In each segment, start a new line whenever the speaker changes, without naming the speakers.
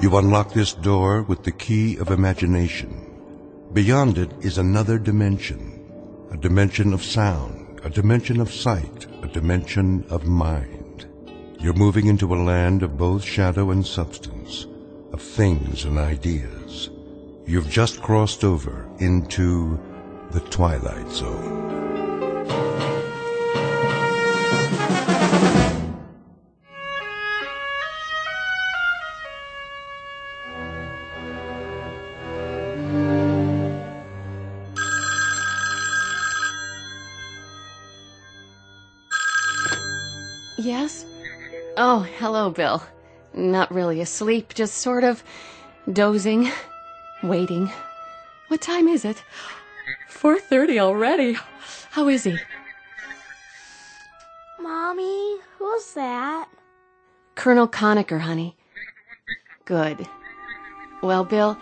You unlock this door with the key of imagination. Beyond it is another dimension, a dimension of sound, a dimension of sight, a dimension of mind. You're moving into a land of both shadow and substance, of things and ideas. You've just crossed over into the Twilight Zone.
Oh, hello, Bill. Not really asleep, just sort of dozing, waiting. What time is it? 4:30 already. How is he?
Mommy, who's that?
Colonel Conacher, honey. Good. Well, Bill,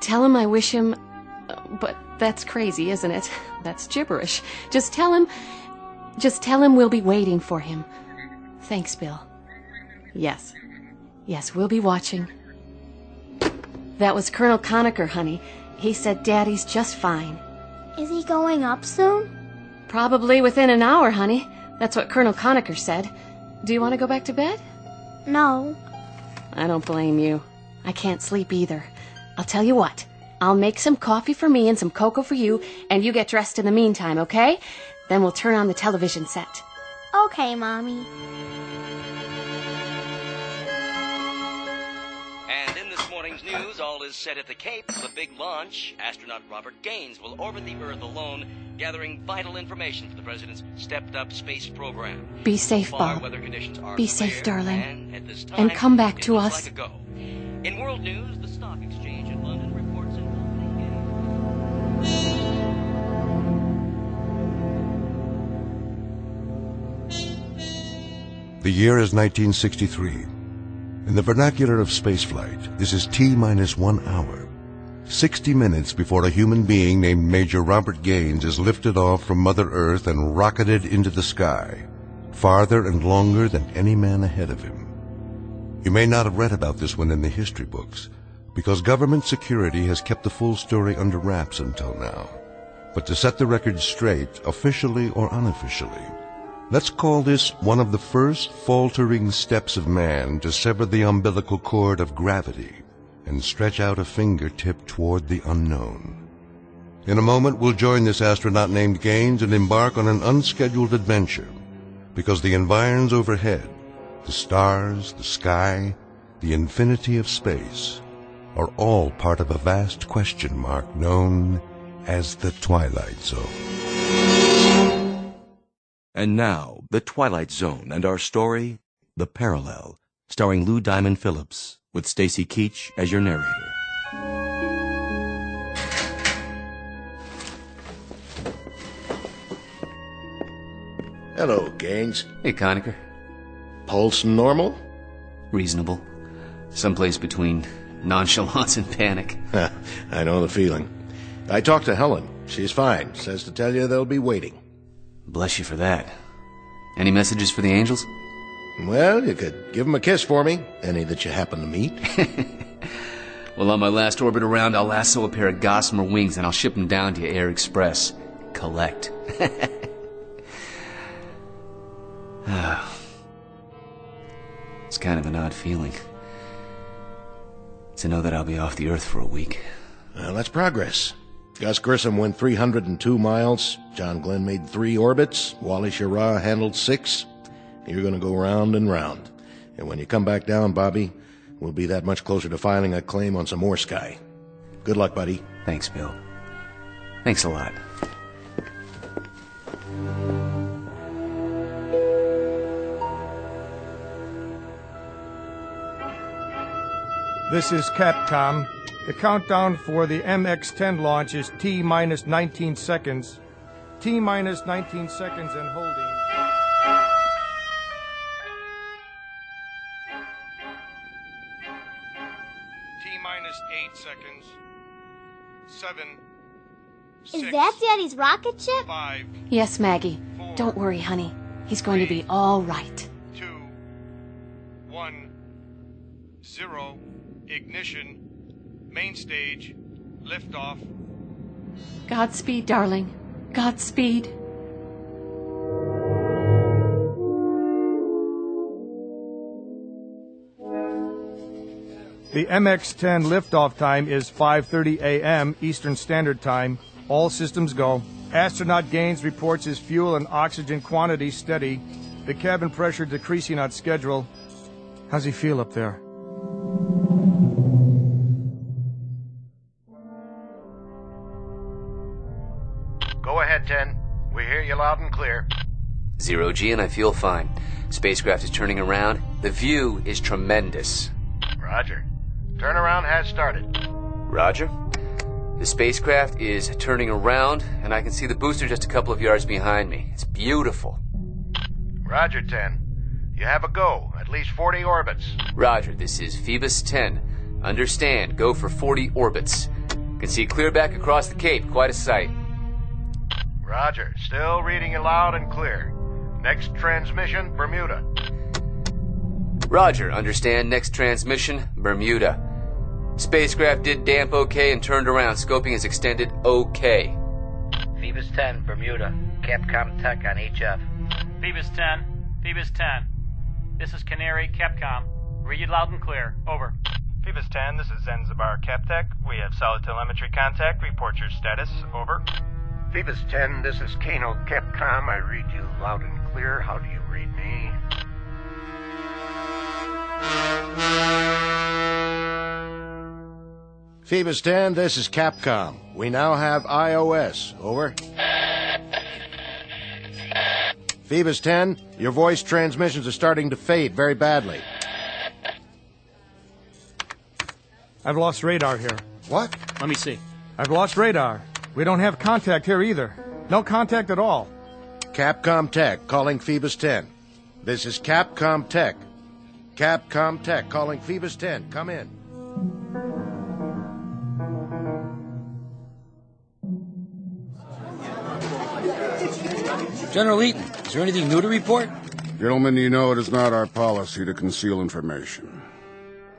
tell him I wish him but that's crazy, isn't it? That's gibberish. Just tell him just tell him we'll be waiting for him. Thanks, Bill. Yes. Yes, we'll be watching. That was Colonel Conacher, honey. He said Daddy's just fine.
Is he going up soon?
Probably within an hour, honey. That's what Colonel Conacher said. Do you want to go back to bed?
No.
I don't blame you. I can't sleep either. I'll tell you what. I'll make some coffee for me and some cocoa for you, and you get dressed in the meantime, okay? Then we'll turn on the television set.
Okay, Mommy.
News, all is set at the Cape for the big launch. Astronaut Robert Gaines will orbit the Earth alone, gathering vital information for the president's stepped-up space program.
Be safe,
So far,
Bob.
weather conditions are
Be safe,
clear,
darling.
And, at this
And come back to us.
Like a go. In world news, the stock exchange in London reports an opening gain.
The year is 1963. In the vernacular of spaceflight, this is T minus one hour. 60 minutes before a human being named Major Robert Gaines is lifted off from Mother Earth and rocketed into the sky, farther and longer than any man ahead of him. You may not have read about this one in the history books, because government security has kept the full story under wraps until now. But to set the record straight, officially or unofficially, Let's call this one of the first faltering steps of man to sever the umbilical cord of gravity and stretch out a fingertip toward the unknown. In a moment, we'll join this astronaut named Gaines and embark on an unscheduled adventure because the environs overhead, the stars, the sky, the infinity of space, are all part of a vast question mark known as the Twilight Zone.
And now, The Twilight Zone and our story, The Parallel, starring Lou Diamond Phillips, with Stacy Keach as your narrator.
Hello, Gaines.
Hey, Conacher.
Pulse normal?
Reasonable. Someplace between nonchalance and panic.
I know the feeling. I talked to Helen. She's fine. Says to tell you they'll be waiting.
Bless you for that. Any messages for the angels?
Well, you could give 'em a kiss for me. Any that you happen to meet.
Well, on my last orbit around, I'll lasso a pair of gossamer wings and I'll ship them down to you Air Express. Collect. It's kind of an odd feeling. To know that I'll be off the Earth for a week.
well, that's progress. Gus Grissom went 302 miles. John Glenn made three orbits. Wally Schirra handled six. You're going to go round and round. And when you come back down, Bobby, we'll be that much closer to filing a claim on some more sky. Good luck, buddy.
Thanks, Bill. Thanks a lot.
This is Capcom. The countdown for the MX-10 launch is T minus 19 seconds. T minus 19 seconds and holding. T minus 8 seconds. 7.
Is that Daddy's rocket ship?
5,
Yes, Maggie. Don't worry, honey. He's going to be all right.
2, 1, 0. ignition, main stage, liftoff.
Godspeed, darling. Godspeed.
The MX-10 liftoff time is 5:30 a.m. Eastern Standard Time. All systems go. Astronaut Gaines reports his fuel and oxygen quantity steady. The cabin pressure decreasing on schedule. How's he feel up there?
Zero G, and I feel fine. Spacecraft is turning around. The view is tremendous.
Roger. Turnaround has started.
Roger. The spacecraft is turning around, and I can see the booster just a couple of yards behind me. It's beautiful.
Roger, 10. You have a go. At least 40 orbits.
Roger, this is Phoebus 10. Understand, go for 40 orbits. Can see clear back across the Cape. Quite a sight.
Roger. Still reading you loud and clear. Next transmission, Bermuda.
Roger, understand. Next transmission, Bermuda. Spacecraft did damp okay and turned around. Scoping is extended okay.
Phoebus 10, Bermuda. Capcom Tech on HF.
Phoebus 10, Phoebus 10. This is Canary, Capcom. Read you loud and clear. Over.
Phoebus 10, this is Zanzibar Captech. We have solid telemetry contact. Report your status. Over.
Phoebus 10, this is Kano Capcom. I read you loud and clear. How do you read me?
Phoebus 10, this is Capcom. We now have iOS. Over. Phoebus 10, your voice transmissions are starting to fade very badly.
I've lost radar here.
What?
Let me see.
I've lost radar. We don't have contact here either. No contact at all.
Capcom Tech calling Phoebus 10. This is Capcom Tech. Capcom Tech calling Phoebus 10. Come in.
General Eaton, is there anything new to report?
Gentlemen, you know it is not our policy to conceal information.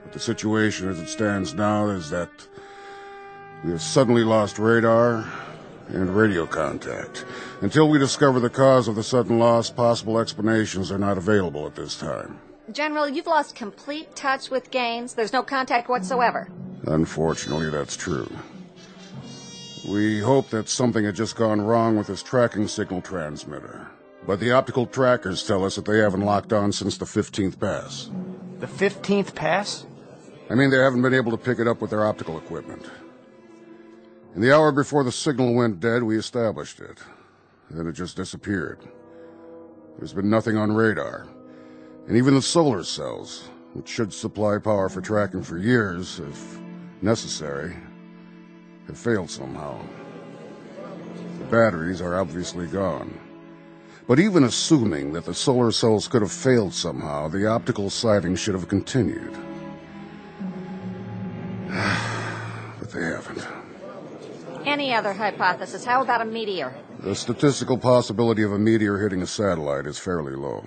But the situation as it stands now is that we have suddenly lost radar and radio contact. Until we discover the cause of the sudden loss, possible explanations are not available at this time.
General, you've lost complete touch with Gaines. There's no contact whatsoever.
Unfortunately, that's true. We hope that something had just gone wrong with his tracking signal transmitter. But the optical trackers tell us that they haven't locked on since the 15th pass.
The 15th pass?
I mean, they haven't been able to pick it up with their optical equipment. In the hour before the signal went dead, we established it. Then it just disappeared. There's been nothing on radar. And even the solar cells, which should supply power for tracking for years, if necessary, have failed somehow. The batteries are obviously gone. But even assuming that the solar cells could have failed somehow, the optical sighting should have continued. but they haven't.
Any other hypothesis? How about a meteor?
The statistical possibility of a meteor hitting a satellite is fairly low.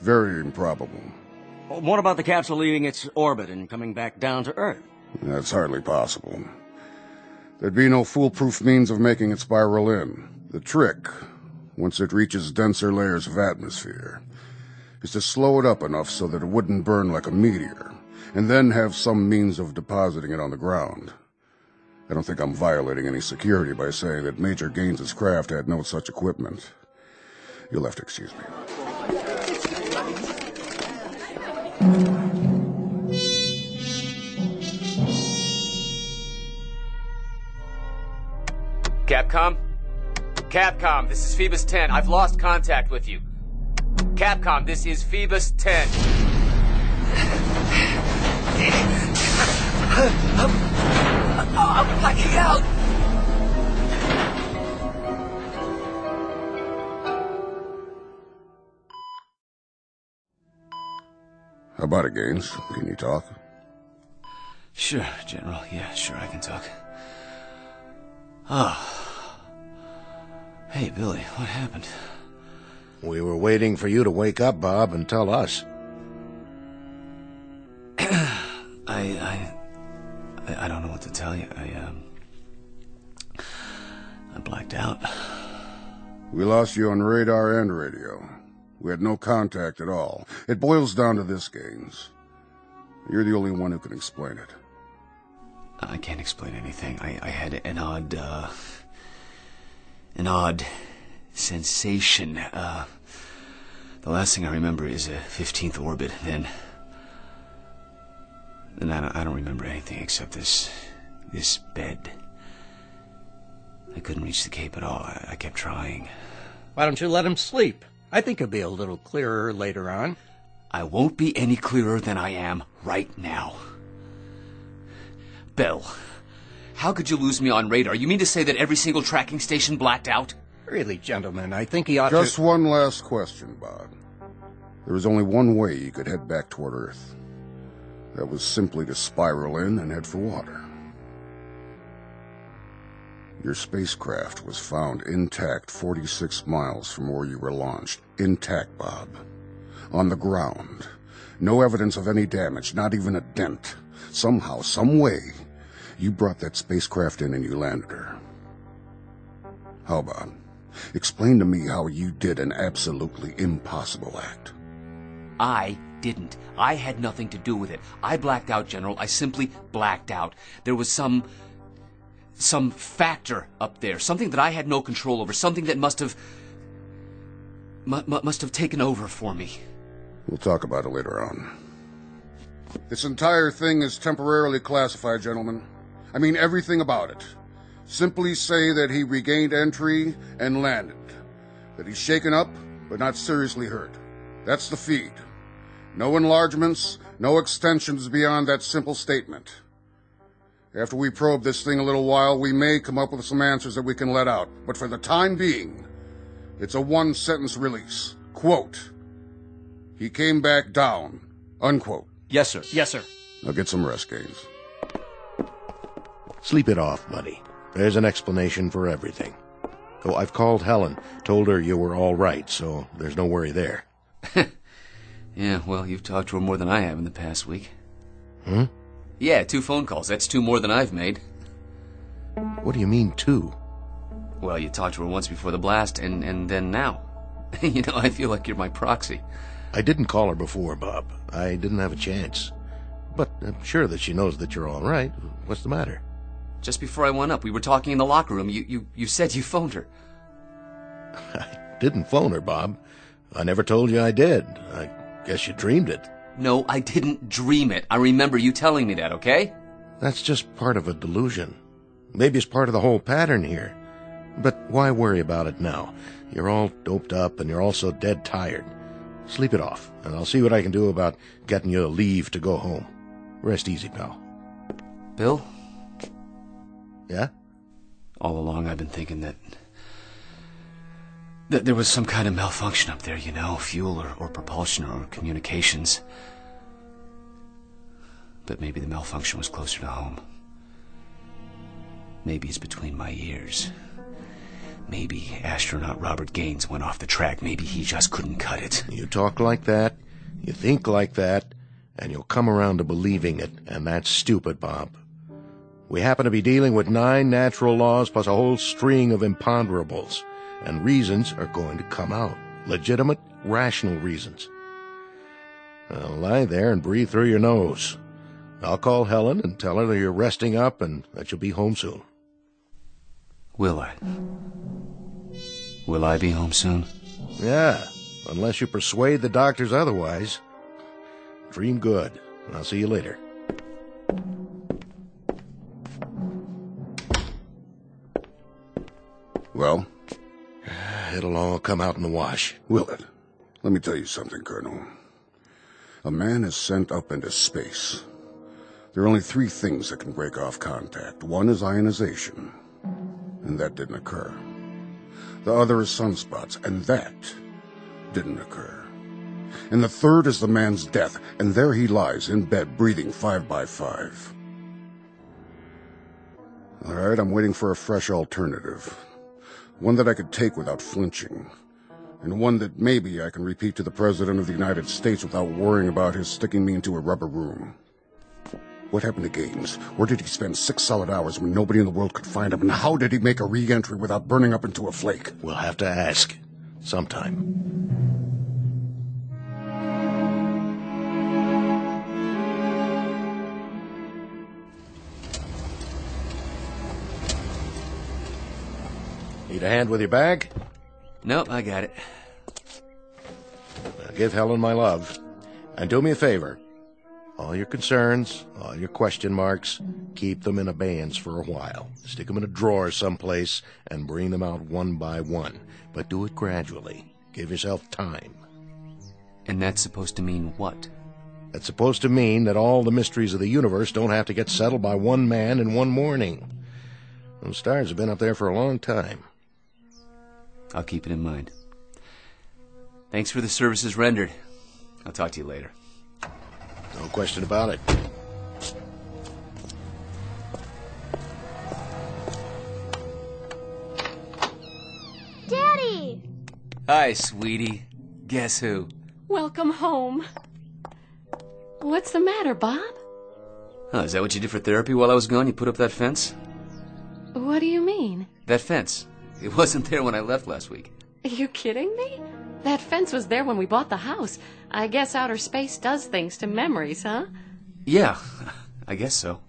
Very improbable.
What about the capsule leaving its orbit and coming back down to Earth?
That's hardly possible. There'd be no foolproof means of making it spiral in. The trick, once it reaches denser layers of atmosphere, is to slow it up enough so that it wouldn't burn like a meteor, and then have some means of depositing it on the ground. I don't think I'm violating any security by saying that Major Gaines's craft had no such equipment. You'll have to excuse me.
Capcom? Capcom, this is Phoebus 10. I've lost contact with you. Capcom, this is Phoebus 10.
I'm blacking out!
How about it, Gaines? Can you talk?
Sure, General. Yeah, sure, I can talk. Ah. Hey, Billy, what happened?
We were waiting for you to wake up, Bob, and tell us.
I, I, tell you, I, um, I blacked out.
We lost you on radar and radio. We had no contact at all. It boils down to this, Gaines. You're the only one who can explain it.
I can't explain anything. I, I had an odd, uh, an odd sensation. Uh, the last thing I remember is a 15th orbit. Then, then I don't, I don't remember anything except this, this bed. I couldn't reach the cape at all. I, I kept trying.
Why don't you let him sleep? I think he'll be a little clearer later on.
I won't be any clearer than I am right now. Bill, how could you lose me on radar? You mean to say that every single tracking station blacked out?
Really, gentlemen, I think he ought
Just
to...
one last question, Bob. There was only one way you could head back toward Earth. That was simply to spiral in and head for water. Your spacecraft was found intact 46 miles from where you were launched. Intact, Bob. On the ground. No evidence of any damage, not even a dent. Somehow, some way, you brought that spacecraft in and you landed her. How about? Explain to me how you did an absolutely impossible act.
I didn't. I had nothing to do with it. I blacked out, General. I simply blacked out. There was some. some factor up there. Something that I had no control over. Something that must have. mu- must have taken over for me.
We'll talk about it later on. This entire thing is temporarily classified, gentlemen. I mean everything about it. Simply say that he regained entry and landed. That he's shaken up, but not seriously hurt. That's the feed. No enlargements, no extensions beyond that simple statement. After we probe this thing a little while, we may come up with some answers that we can let out. But for the time being, it's a one sentence release. Quote, he came back down. Unquote.
Yes, sir.
Yes, sir.
Now get some rest, Gaines.
Sleep it off, buddy. There's an explanation for everything. Oh, I've called Helen, told her you were all right, so there's no worry there.
Yeah, well, you've talked to her more than I have in the past week.
Hmm?
Yeah, two phone calls. That's two more than I've made.
What do you mean, two?
Well, you talked to her once before the blast, and, and then now. you know, I feel like you're my proxy.
I didn't call her before, Bob. I didn't have a chance. But I'm sure that she knows that you're all right. What's the matter?
Just before I went up, we were talking in the locker room. You, you, you said you phoned her.
I didn't phone her, Bob. I never told you I did. I guess you dreamed it.
No, I didn't dream it. I remember you telling me that, okay?
That's just part of a delusion. Maybe it's part of the whole pattern here. But why worry about it now? You're all doped up and you're also dead tired. Sleep it off, and I'll see what I can do about getting you a leave to go home. Rest easy, pal.
Bill?
Yeah?
All along, I've been thinking that. That there was some kind of malfunction up there, you know, fuel or, or propulsion or communications. But maybe the malfunction was closer to home. Maybe it's between my ears. Maybe astronaut Robert Gaines went off the track. Maybe he just couldn't cut it.
You talk like that, you think like that, and you'll come around to believing it, and that's stupid, Bob. We happen to be dealing with nine natural laws plus a whole string of imponderables, and reasons are going to come out. Legitimate, rational reasons. Now lie there and breathe through your nose. I'll call Helen and tell her that you're resting up and that you'll be home soon.
Will I? Will I be home soon?
Yeah, unless you persuade the doctors otherwise. Dream good. And I'll see you later.
Well?
It'll all come out in the wash.
Will it? Let me tell you something, Colonel. A man is sent up into space. There are only three things that can break off contact. One is ionization, and that didn't occur. The other is sunspots, and that didn't occur. And the third is the man's death, and there he lies in bed, breathing five by five. All right, I'm waiting for a fresh alternative. One that I could take without flinching. And one that maybe I can repeat to the President of the United States without worrying about his sticking me into a rubber room. What happened to Gaines? Where did he spend six solid hours when nobody in the world could find him? And how did he make a re-entry without burning up into a flake?
We'll have to ask. Sometime. Need a hand with your bag?
Nope, I got it.
Now give Helen my love. And do me a favor. All your concerns, all your question marks, keep them in abeyance for a while. Stick them in a drawer someplace and bring them out one by one. But do it gradually. Give yourself time.
And that's supposed to mean what?
That's supposed to mean that all the mysteries of the universe don't have to get settled by one man in one morning. Those stars have been up there for a long time.
I'll keep it in mind. Thanks for the services rendered. I'll talk to you later.
No question about it.
Daddy!
Hi, sweetie. Guess who?
Welcome home. What's the matter, Bob?
Oh, is that what you did for therapy while I was gone? You put up that fence?
What do you mean?
That fence. It wasn't there when I left last week.
Are you kidding me? That fence was there when we bought the house. I guess outer space does things to memories, huh?
Yeah, I guess so.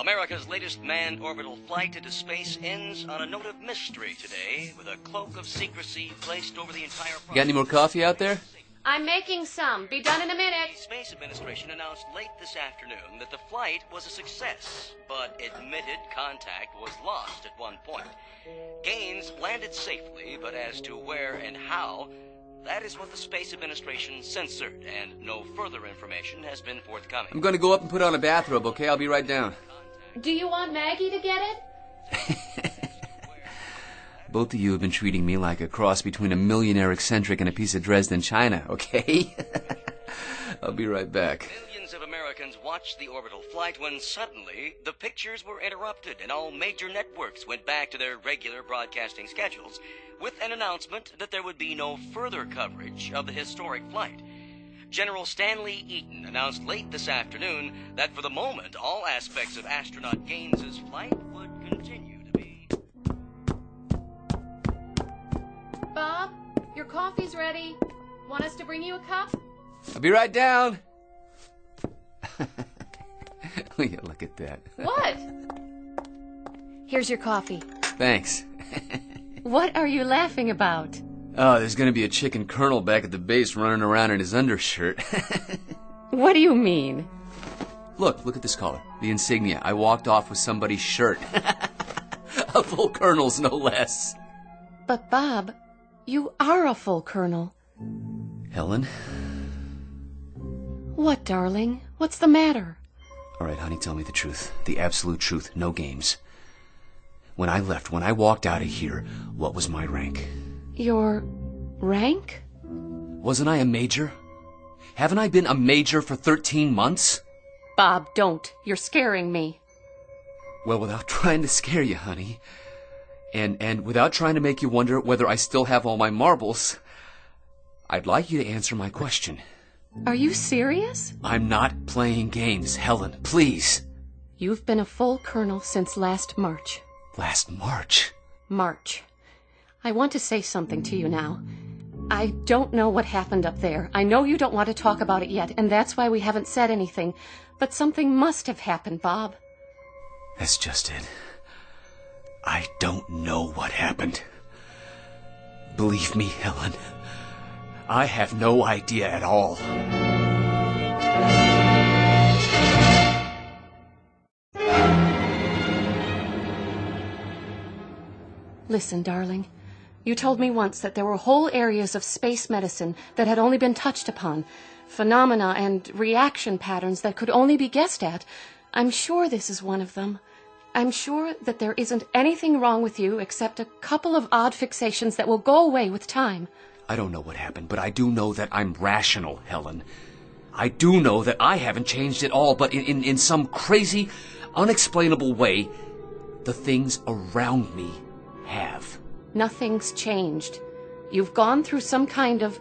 America's latest manned orbital flight into space ends on a note of mystery today, with a cloak of secrecy placed over the entire process.
Got any more coffee out there?
I'm making some. Be done in a minute.
The Space Administration announced late this afternoon that the flight was a success, but admitted contact was lost at one point. Gaines landed safely, but as to where and how, that is what the Space Administration censored, and no further information has been forthcoming.
I'm going to go up and put on a bathrobe, okay? I'll be right down.
Do you want Maggie to get it?
Both of you have been treating me like a cross between a millionaire eccentric and a piece of Dresden china, okay? I'll be right back.
Millions of Americans watched the orbital flight when suddenly the pictures were interrupted and all major networks went back to their regular broadcasting schedules with an announcement that there would be no further coverage of the historic flight. General Stanley Eaton announced late this afternoon that for the moment all aspects of astronaut Gaines's flight
Bob, your coffee's ready. Want us to bring you a cup?
I'll be right down. yeah, look at that.
What? Here's your coffee.
Thanks.
What are you laughing about?
Oh, there's going to be a chicken colonel back at the base running around in his undershirt.
What do you mean?
look, look at this collar. The insignia. I walked off with somebody's shirt. a full colonel's, no less.
But, Bob, you are a full colonel.
Helen?
What, darling? What's the matter?
All right, honey, tell me the truth. The absolute truth. No games. When I left, when I walked out of here, what was my rank?
Your rank?
Wasn't I a major? Haven't I been a major for 13 months?
Bob, don't. You're scaring me.
Well, without trying to scare you, honey, and and without trying to make you wonder whether I still have all my marbles, I'd like you to answer my question.
Are you serious?
I'm not playing games, Helen. Please.
You've been a full colonel since last March.
Last March.
March. I want to say something to you now. I don't know what happened up there. I know you don't want to talk about it yet, and that's why we haven't said anything. But something must have happened, Bob.
That's just it. I don't know what happened. Believe me, Helen, I have no idea at all.
Listen, darling. You told me once that there were whole areas of space medicine that had only been touched upon, phenomena and reaction patterns that could only be guessed at. I'm sure this is one of them. I'm sure that there isn't anything wrong with you except a couple of odd fixations that will go away with time.
I don't know what happened, but I do know that I'm rational, Helen. I do know that I haven't changed at all, but in, in, in some crazy, unexplainable way, the things around me have.
Nothing's changed. You've gone through some kind of.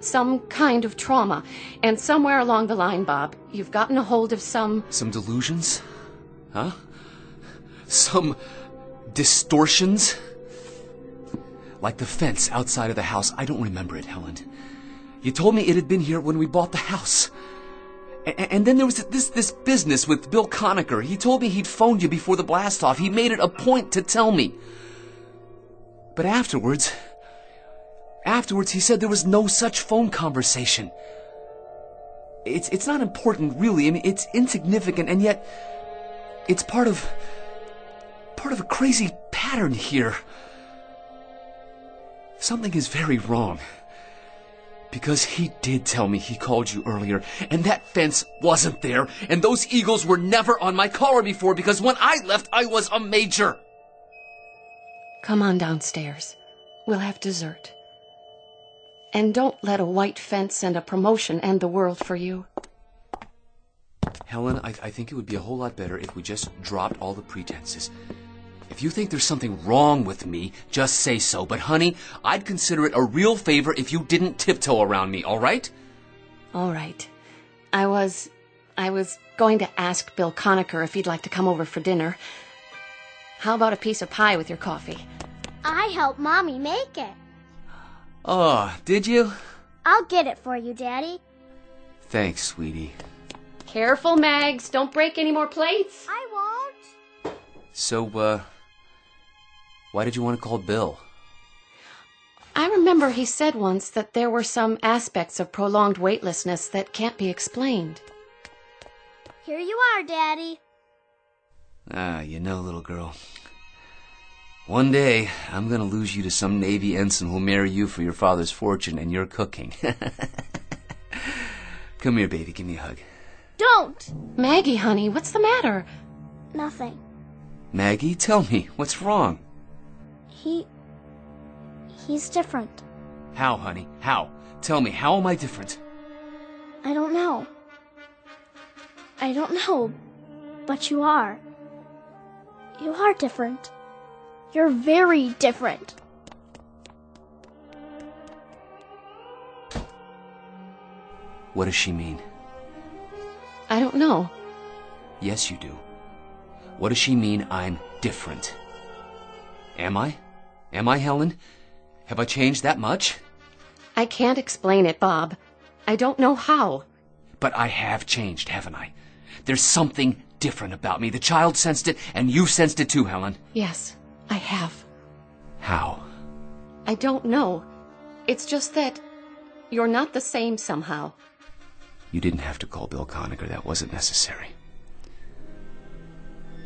some kind of trauma. And somewhere along the line, Bob, you've gotten a hold of some.
Some delusions? Huh? Some distortions? Like the fence outside of the house. I don't remember it, Helen. You told me it had been here when we bought the house. A- and then there was this this business with Bill Conacher. He told me he'd phoned you before the blast off. He made it a point to tell me. But afterwards, afterwards he said there was no such phone conversation. It's it's not important really. I mean, it's insignificant and yet it's part of part of a crazy pattern here. Something is very wrong. Because he did tell me he called you earlier, and that fence wasn't there, and those eagles were never on my collar before because when I left, I was a major.
Come on downstairs. We'll have dessert. And don't let a white fence and a promotion end the world for you.
Helen, I, I think it would be a whole lot better if we just dropped all the pretenses. If you think there's something wrong with me, just say so. But honey, I'd consider it a real favor if you didn't tiptoe around me, all right?
All right. I was. I was going to ask Bill Conacher if he'd like to come over for dinner. How about a piece of pie with your coffee?
I helped Mommy make it.
Oh, did you?
I'll get it for you, Daddy.
Thanks, sweetie.
Careful, Mags. Don't break any more plates.
I won't.
So, uh, why did you want to call Bill?
I remember he said once that there were some aspects of prolonged weightlessness that can't be explained.
Here you are, Daddy.
Ah, you know, little girl. One day, I'm gonna lose you to some Navy ensign who'll marry you for your father's fortune and your cooking. Come here, baby, give me a hug.
Don't.
Maggie, honey, what's the matter?
Nothing.
Maggie, tell me, what's wrong?
He. He's different.
How, honey? How? Tell me, how am I different?
I don't know. I don't know. But you are. You are different. You're very different.
What does she mean?
I don't know.
Yes, you do. What does she mean I'm different? Am I? Am I, Helen? Have I changed that much?
I can't explain it, Bob. I don't know how.
But I have changed, haven't I? There's something different about me. The child sensed it, and you sensed it too, Helen.
Yes, I have.
How?
I don't know. It's just that you're not the same somehow.
You didn't have to call Bill Conacher. That wasn't necessary.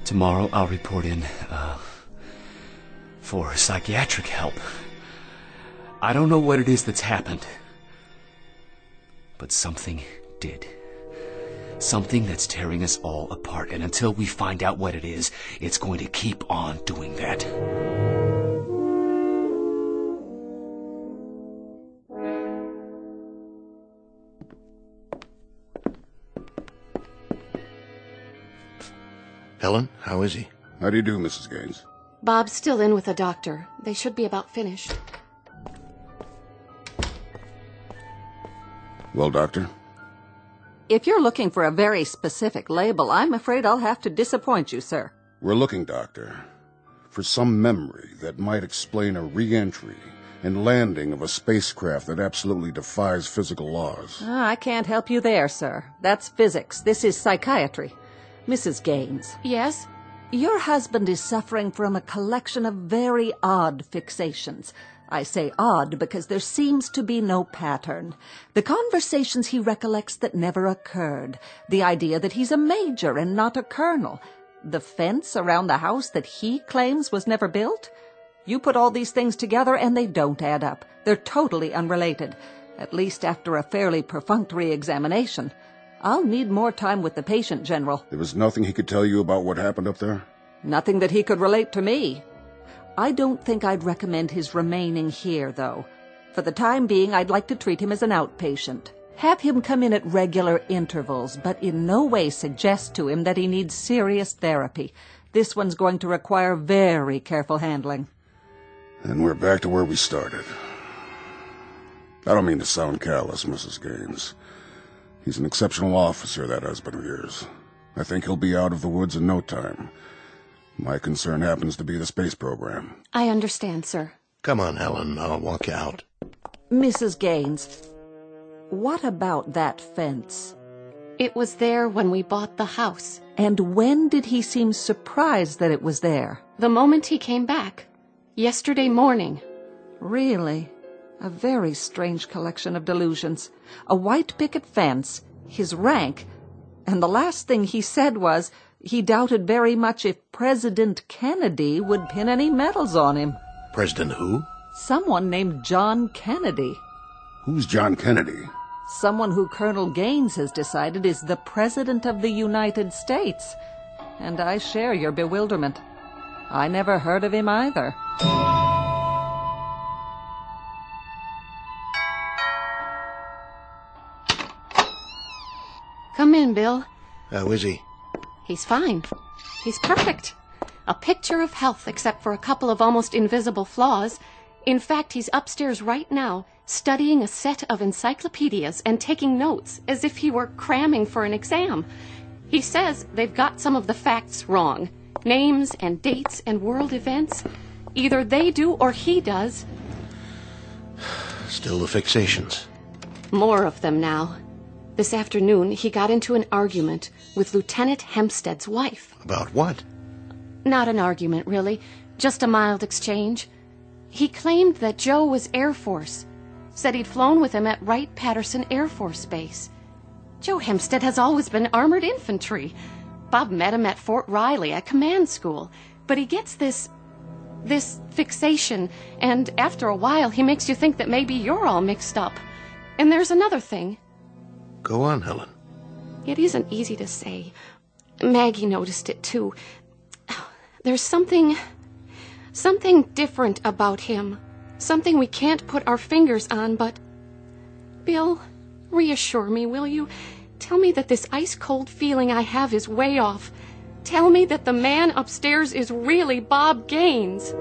Tomorrow I'll report in, uh, for psychiatric help. I don't know what it is that's happened, but something did. Something that's tearing us all apart, and until we find out what it is, it's going to keep on doing that.
Helen, how is he?
How do you do, Mrs. Gaines?
Bob's still in with the doctor. They should be about finished.
Well, Doctor?
If you're looking for a very specific label, I'm afraid I'll have to disappoint you, sir.
We're looking, Doctor, for some memory that might explain a re-entry and landing of a spacecraft that absolutely defies physical laws.
Ah, I can't help you there, sir. That's physics. This is psychiatry. Mrs. Gaines.
Yes?
Your husband is suffering from a collection of very odd fixations. I say odd because there seems to be no pattern. The conversations he recollects that never occurred. The idea that he's a major and not a colonel. The fence around the house that he claims was never built. You put all these things together and they don't add up. They're totally unrelated, at least after a fairly perfunctory examination. I'll need more time with the patient, General.
There was nothing he could tell you about what happened up there?
Nothing that he could relate to me. I don't think I'd recommend his remaining here, though. For the time being, I'd like to treat him as an outpatient. Have him come in at regular intervals, but in no way suggest to him that he needs serious therapy. This one's going to require very careful handling.
And we're back to where we started. I don't mean to sound callous, Mrs. Gaines. He's an exceptional officer, that husband of yours. I think he'll be out of the woods in no time. My concern happens to be the space program.
I understand, sir.
Come on, Helen. I'll walk you out.
Mrs. Gaines, what about that fence?
It was there when we bought the house.
And when did he seem surprised that it was there?
The moment he came back. Yesterday morning.
Really? A very strange collection of delusions. A white picket fence, his rank, and the last thing he said was he doubted very much if President Kennedy would pin any medals on him.
President who?
Someone named John Kennedy.
Who's John Kennedy?
Someone who Colonel Gaines has decided is the President of the United States. And I share your bewilderment. I never heard of him either.
In, Bill.
Uh, How is he?
He's fine. He's perfect. A picture of health, except for a couple of almost invisible flaws. In fact, he's upstairs right now, studying a set of encyclopedias and taking notes as if he were cramming for an exam. He says they've got some of the facts wrong names and dates and world events. Either they do or he does.
Still the fixations.
More of them now. This afternoon, he got into an argument with Lieutenant Hempstead's wife.
About what?
Not an argument, really, just a mild exchange. He claimed that Joe was Air Force, said he'd flown with him at Wright Patterson Air Force Base. Joe Hempstead has always been armored infantry. Bob met him at Fort Riley at command school, but he gets this this fixation, and after a while he makes you think that maybe you're all mixed up. And there's another thing.
Go on, Helen.
It isn't easy to say. Maggie noticed it too. There's something. something different about him. Something we can't put our fingers on, but. Bill, reassure me, will you? Tell me that this ice cold feeling I have is way off. Tell me that the man upstairs is really Bob Gaines.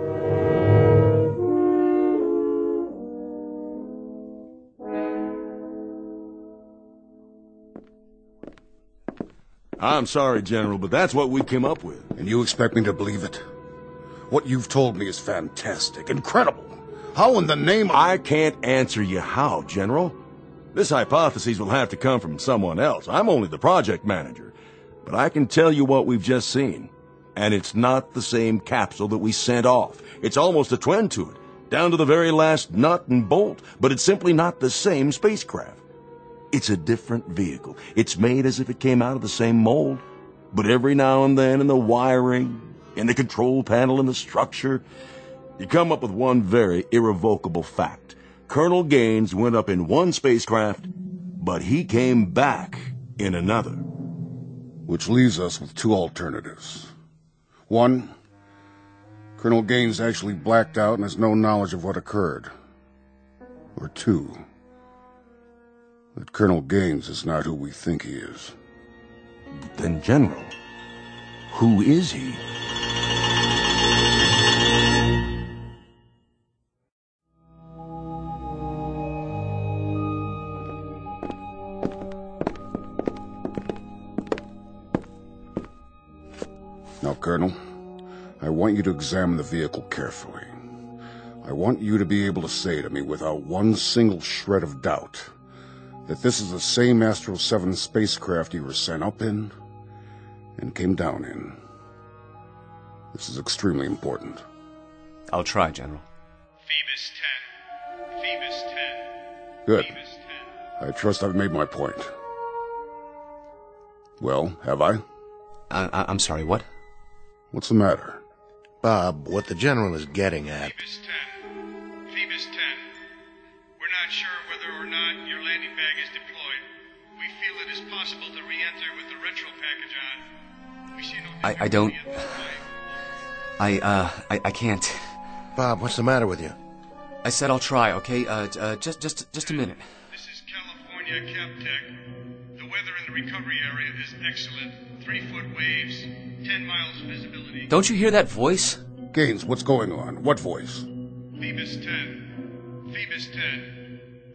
I'm sorry, General, but that's what we came up with.
And you expect me to believe it? What you've told me is fantastic, incredible. How in the name of...
I can't answer you how, General. This hypothesis will have to come from someone else. I'm only the project manager. But I can tell you what we've just seen. And it's not the same capsule that we sent off. It's almost a twin to it, down to the very last nut and bolt, but it's simply not the same spacecraft. It's a different vehicle. It's made as if it came out of the same mold. But every now and then in the wiring, in the control panel, in the structure, you come up with one very irrevocable fact. Colonel Gaines went up in one spacecraft, but he came back in another.
Which leaves us with two alternatives. One, Colonel Gaines actually blacked out and has no knowledge of what occurred. Or two, that Colonel Gaines is not who we think he is.
Then, General, who is he?
Now, Colonel, I want you to examine the vehicle carefully. I want you to be able to say to me without one single shred of doubt that this is the same Astro 7 spacecraft you were sent up in and came down in. This is extremely important.
I'll try, General.
Phoebus 10. Phoebus 10.
Good.
Phoebus 10.
I trust I've made my point. Well, have I?
I, I, I'm sorry, what?
What's the matter?
Bob, what the General is getting at.
Phoebus 10. Phoebus 10. We're not sure whether or not it is possible to re-enter with the retro package on. We see no
I, I don't. I, uh, I, I can't.
Bob, what's the matter with you?
I said I'll try, okay? Uh, uh, just, just, just a minute.
This is California CapTech. The weather in the recovery area is excellent. Three foot waves, 10 miles visibility.
Don't you hear that voice?
Gaines, what's going on? What voice?
Phoebus 10. Phoebus 10.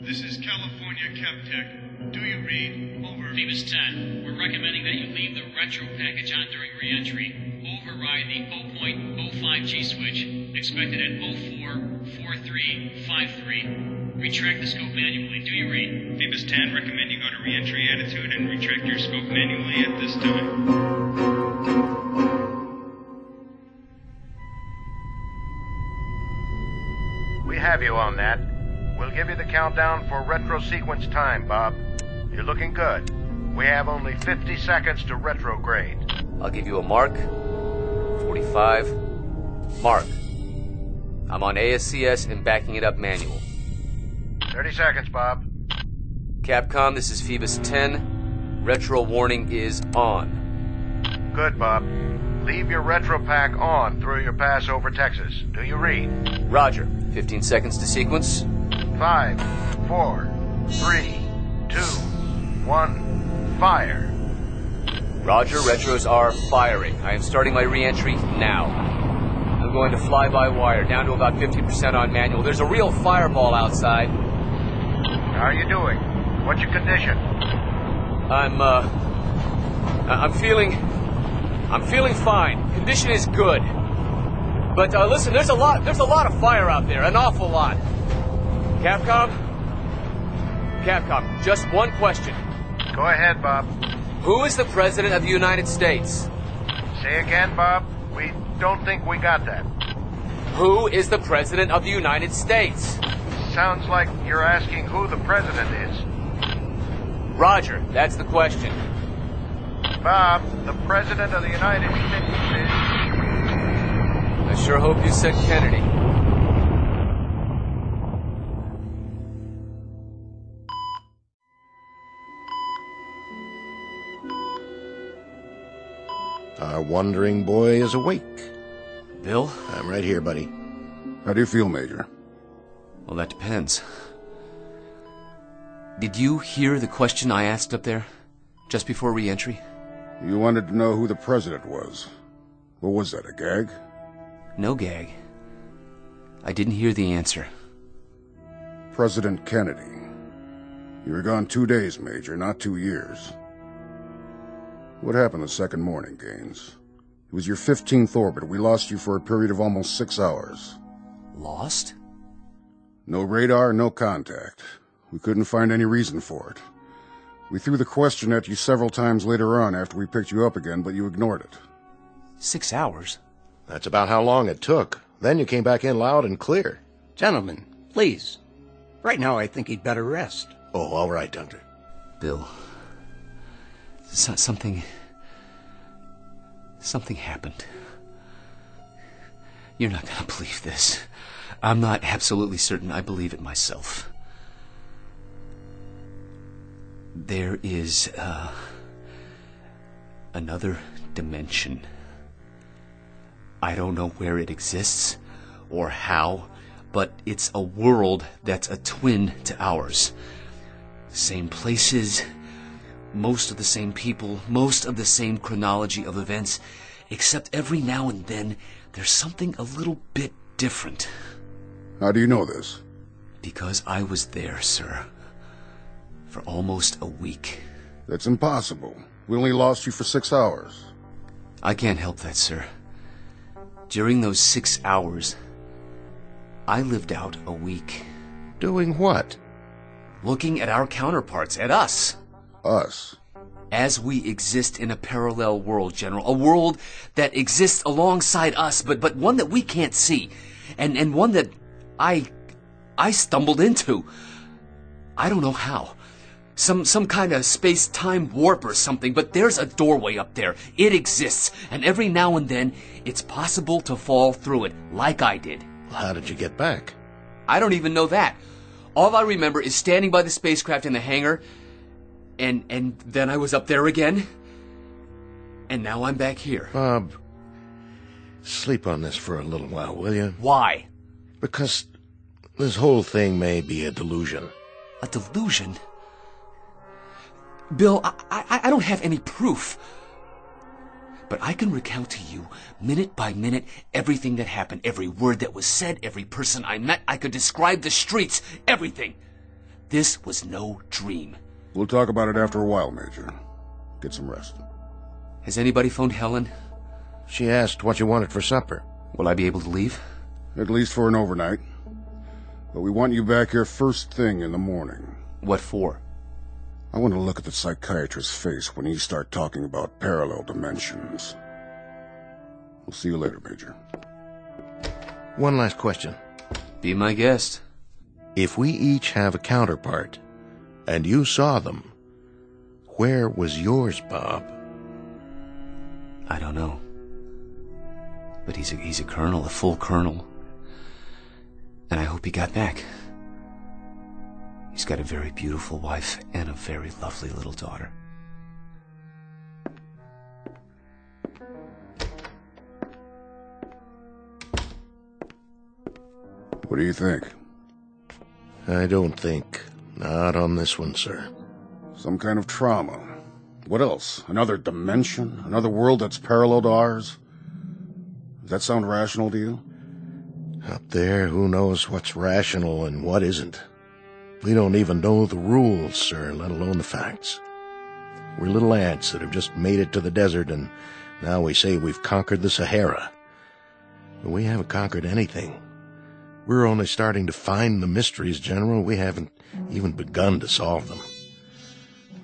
This is California Capcom. Do you read? Over.
Phoebus 10, we're recommending that you leave the retro package on during reentry. Override the 0.05G switch, expected at 044353. Retract the scope manually. Do you read?
Phoebus 10, recommend you go to reentry attitude and retract your scope manually at this time.
We have you on that. We'll give you the countdown for retro sequence time, Bob. You're looking good. We have only 50 seconds to retrograde.
I'll give you a mark. 45. Mark. I'm on ASCS and backing it up manual.
30 seconds, Bob.
Capcom, this is Phoebus 10. Retro warning is on.
Good, Bob. Leave your retro pack on through your pass over Texas. Do you read?
Roger. 15 seconds to sequence.
Five, four, three, two, one, fire.
Roger, retros are firing. I am starting my reentry now. I'm going to fly by wire, down to about 50% on manual. There's a real fireball outside.
How are you doing? What's your condition?
I'm, uh. I'm feeling. I'm feeling fine. Condition is good. But uh, listen, there's a lot. There's a lot of fire out there, an awful lot. Capcom. Capcom, just one question.
Go ahead, Bob.
Who is the president of the United States?
Say again, Bob. We don't think we got that.
Who is the president of the United States?
Sounds like you're asking who the president is.
Roger, that's the question.
Bob, the president of the United States is.
I sure hope you said Kennedy.
Wandering boy is awake.
Bill?
I'm right here, buddy.
How do you feel, Major?
Well, that depends. Did you hear the question I asked up there? Just before reentry?
You wanted to know who the president was. What was that, a gag?
No gag. I didn't hear the answer.
President Kennedy. You were gone two days, Major, not two years. What happened the second morning, Gaines? It was your 15th orbit. We lost you for a period of almost six hours.
Lost?
No radar, no contact. We couldn't find any reason for it. We threw the question at you several times later on after we picked you up again, but you ignored it.
Six hours?
That's about how long it took. Then you came back in loud and clear.
Gentlemen, please. Right now, I think he'd better rest.
Oh, all right, Doctor.
Bill. So- something. Something happened. You're not gonna believe this. I'm not absolutely certain I believe it myself. There is, uh. another dimension. I don't know where it exists or how, but it's a world that's a twin to ours. Same places, most of the same people, most of the same chronology of events, except every now and then there's something a little bit different.
How do you know this?
Because I was there, sir. For almost a week.
That's impossible. We only lost you for six hours.
I can't help that, sir. During those six hours, I lived out a week.
Doing what?
Looking at our counterparts, at us.
Us?
As we exist in a parallel world, General. A world that exists alongside us, but, but one that we can't see. And, and one that I, I stumbled into. I don't know how. Some, some kind of space-time warp or something, but there's a doorway up there. It exists, and every now and then, it's possible to fall through it, like I did.
How did you get back?
I don't even know that. All I remember is standing by the spacecraft in the hangar, and, and then I was up there again, and now I'm back here.
Bob, sleep on this for a little while, will you?
Why?
Because this whole thing may be a delusion.
A delusion? Bill, I, I, I don't have any proof. But But I can recount to you, minute by minute, everything that happened, every word that was said, every person I met. I could describe the streets, everything. This was no dream.
We'll talk about it after a while, Major. Get some rest.
Has anybody phoned Helen?
She asked what you wanted for supper.
Will I be able to leave?
At least for an overnight. But we want you back here first thing in the morning.
What for?
I want to look at the psychiatrist's face when you start talking about parallel dimensions. We'll see you later, Major.
One last question.
Be my guest.
If we each have a counterpart, and you saw them, where was yours, Bob?
I don't know. But he's a, he's a colonel, a full colonel. And I hope he got back. He's got a very beautiful wife and a very lovely little daughter.
What do you think?
I don't think. Not on this one, sir.
Some kind of trauma. What else? Another dimension? Another world that's parallel to ours? Does that sound rational to you?
Up there, who knows what's rational and what isn't? We don't even know the rules, sir, let alone the facts. We're little ants that have just made it to the desert, and now we say we've conquered the Sahara. But we haven't conquered anything. We're only starting to find the mysteries, General. We haven't even begun to solve them.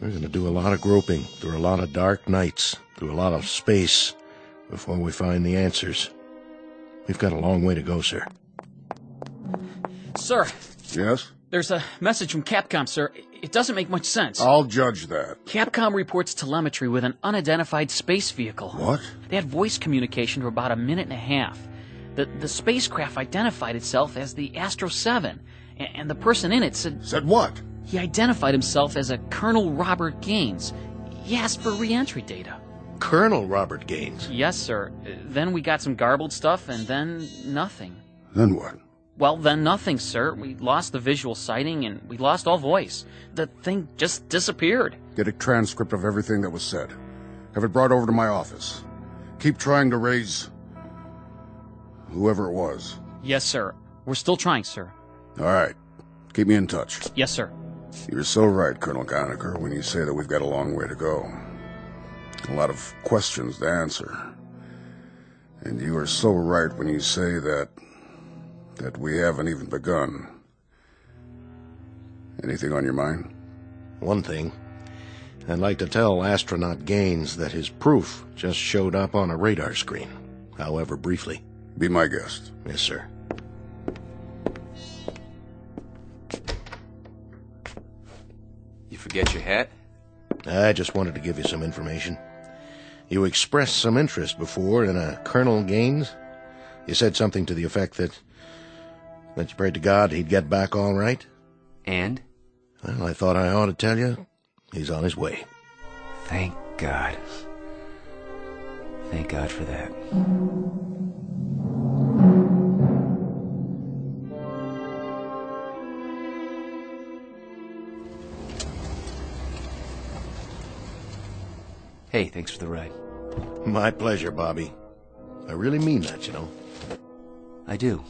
We're going to do a lot of groping through a lot of dark nights, through a lot of space, before we find the answers. We've got a long way to go, sir.
Sir,
Yes?
there's a message from Capcom, sir. It doesn't make much sense.
I'll judge that.
Capcom reports telemetry with an unidentified space vehicle.
What?
They had voice communication for about a minute and a half. The, the spacecraft identified itself as the Astro 7, a- and the person in it said.
Said what?
He identified himself as a Colonel Robert Gaines. He asked for re entry data.
Colonel Robert Gaines?
Yes, sir. Then we got some garbled stuff, and then nothing.
Then what?
Well, then nothing, sir. We lost the visual sighting, and we lost all voice. The thing just disappeared.
Get a transcript of everything that was said. Have it brought over to my office. Keep trying to raise. Whoever it was.
Yes, sir. We're still trying, sir.
All right. Keep me in touch.
Yes, sir.
You're so right, Colonel Conacher, when you say that we've got a long way to go. A lot of questions to answer. And you are so right when you say that. that we haven't even begun. Anything on your mind?
One thing. I'd like to tell astronaut Gaines that his proof just showed up on a radar screen, however briefly.
Be my guest.
Yes, sir.
You forget your hat?
I just wanted to give you some information. You expressed some interest before in a Colonel Gaines. You said something to the effect that that you prayed to God he'd get back all right.
And?
Well, I thought I ought to tell you he's on his way.
Thank God. Thank God for that. Hey, thanks for the ride.
My pleasure, Bobby. I really mean that, you know.
I do.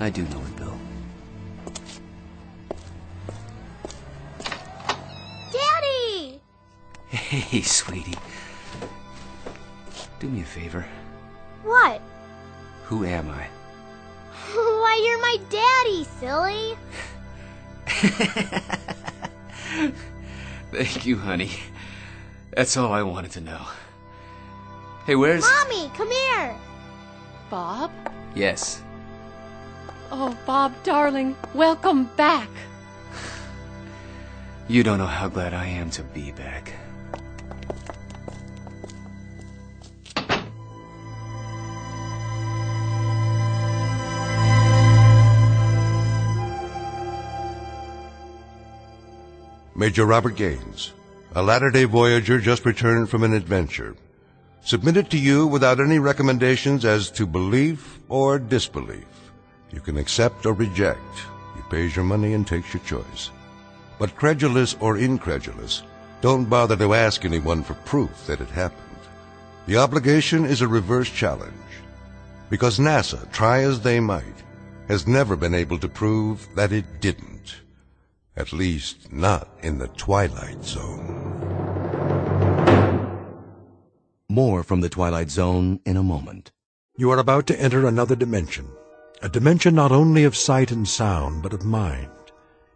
I do know it, Bill.
Daddy!
Hey, sweetie. Do me a favor.
What?
Who am I?
Why, you're my daddy, silly.
Thank you, honey. That's all I wanted to know. Hey, where's.
Mommy, come here.
Bob?
Yes.
Oh, Bob, darling, welcome back.
You don't know how glad I am to be back.
Major Robert Gaines, a latter-day Voyager just returned from an adventure. Submitted to you without any recommendations as to belief or disbelief. You can accept or reject. You pays your money and takes your choice. But credulous or incredulous, don't bother to ask anyone for proof that it happened. The obligation is a reverse challenge. Because NASA, try as they might, has never been able to prove that it didn't. At least, not in the Twilight Zone.
More from the Twilight Zone in a moment.
You are about to enter another dimension. A dimension not only of sight and sound, but of mind.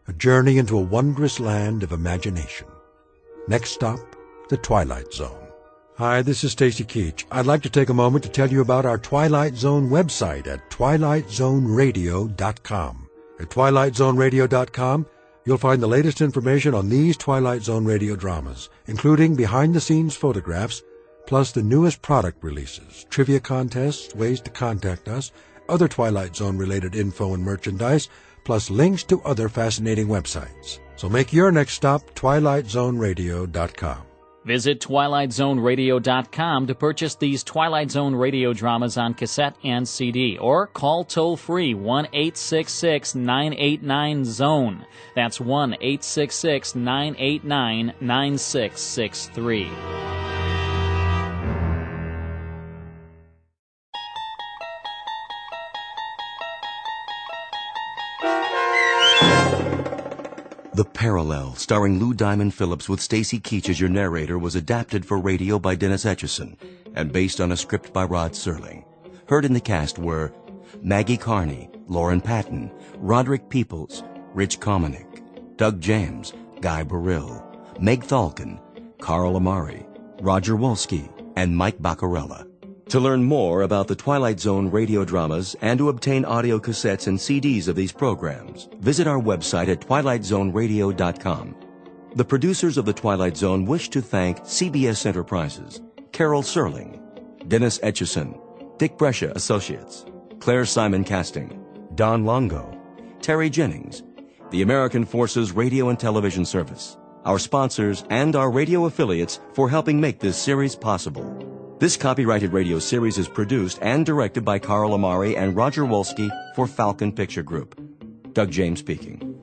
A journey into a wondrous land of imagination. Next stop, the Twilight Zone. Hi, this is Stacy Keach. I'd like to take a moment to tell you about our Twilight Zone website at twilightzoneradio.com. At twilightzoneradio.com, you'll find the latest information on these Twilight Zone radio dramas, including behind-the-scenes photographs, plus the newest product releases, trivia contests, ways to contact us, other Twilight Zone-related info and merchandise, plus links to other fascinating websites. So make your next stop twilightzoneradio.com.
Visit TwilightZoneRadio.com to purchase these Twilight Zone radio dramas on cassette and CD, or call toll free 1 866 989 Zone. That's 1 866 989 9663.
The Parallel, starring Lou Diamond Phillips with Stacy Keach as your narrator, was adapted for radio by Dennis Etchison and based on a script by Rod Serling. Heard in the cast were Maggie Carney, Lauren Patton, Roderick Peeples, Rich Komenich, Doug James, Guy Burrill, Meg Thalken, Carl Amari, Roger Wolski, and Mike Baccarella. To learn more about the Twilight Zone radio dramas and to obtain audio cassettes and CDs of these programs, visit our website at twilightzoneradio.com. The producers of The Twilight Zone wish to thank CBS Enterprises, Carol Serling, Dennis Etchison, Dick Brescia Associates, Claire Simon Casting, Don Longo, Terry Jennings, the American Forces Radio and Television Service, our sponsors, and our radio affiliates for helping make this series possible. This copyrighted radio series is produced and directed by Carl Amari and Roger Wolski for Falcon Picture Group. Doug James speaking.